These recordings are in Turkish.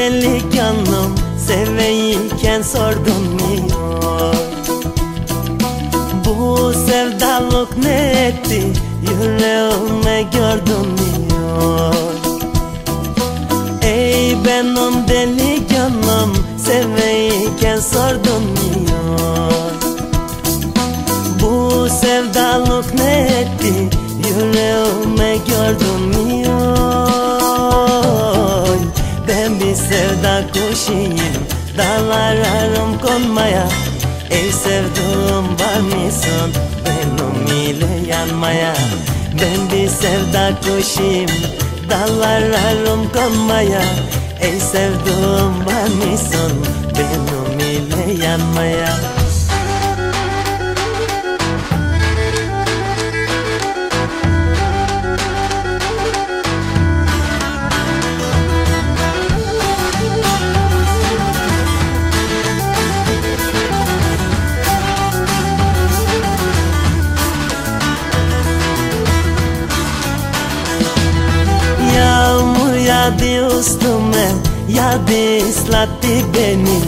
delikanlım Seveyken sordun mu? Bu sevdalık ne etti Yüreğime gördün mü? Ey benim delikanlım Seveyken sordun mu? Bu sevdalık ne etti Yüreğime sevda kuşuyum Dağlararım konmaya Ey sevduğum var mısın? Benim ile yanmaya Ben bir sevda kuşuyum Dallararım konmaya Ey sevduğum var mısın? Benim ile yanmaya yağdı üstüme Yağdı ıslattı beni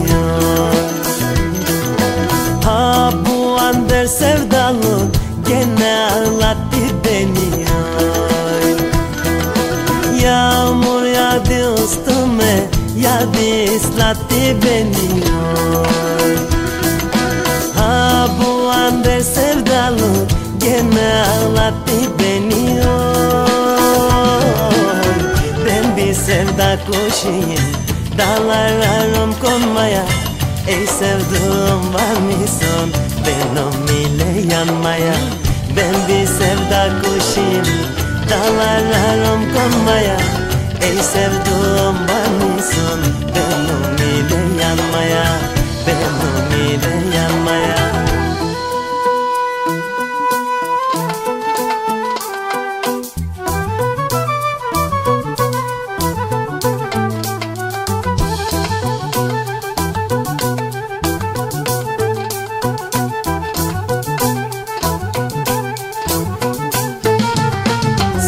Ha bu ander sevdalı Gene ağlattı beni Yağmur yağdı üstüme Yağdı ıslattı beni Ha bu ander sevdalı Gene ağlattı beni Ben sevda kuşuyum Dağlararım konmaya. Ey sevduğum var mısın Benim ile yanmaya. Ben bir sevda kuşuyum Dağlararım konmaya. Ey sevduğum var mısın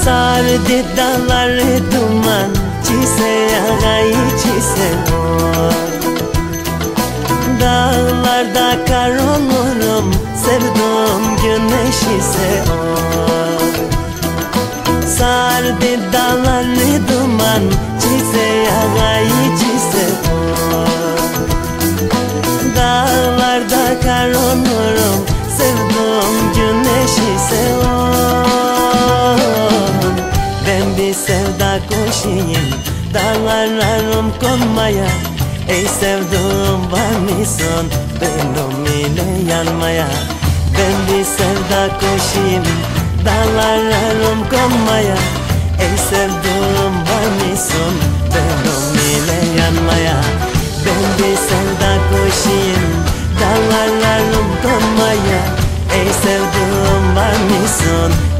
Sardı dağları duman Çise yağayı çise Dağlarda kar olurum Sevduğum güneş ise. O Sardı dağları duman Çise yağayı çise Dağlarda kar olurum Sevduğum güneş ise. o Dağlararım konmaya Ey sevduğum var mısın Benim ile yanmaya Ben bir sevda koşayım Dağlararım konmaya Ey sevduğum var mısın Benim ile yanmaya Ben bir sevda koşayım Dağlararım konmaya Ey sevduğum var mısın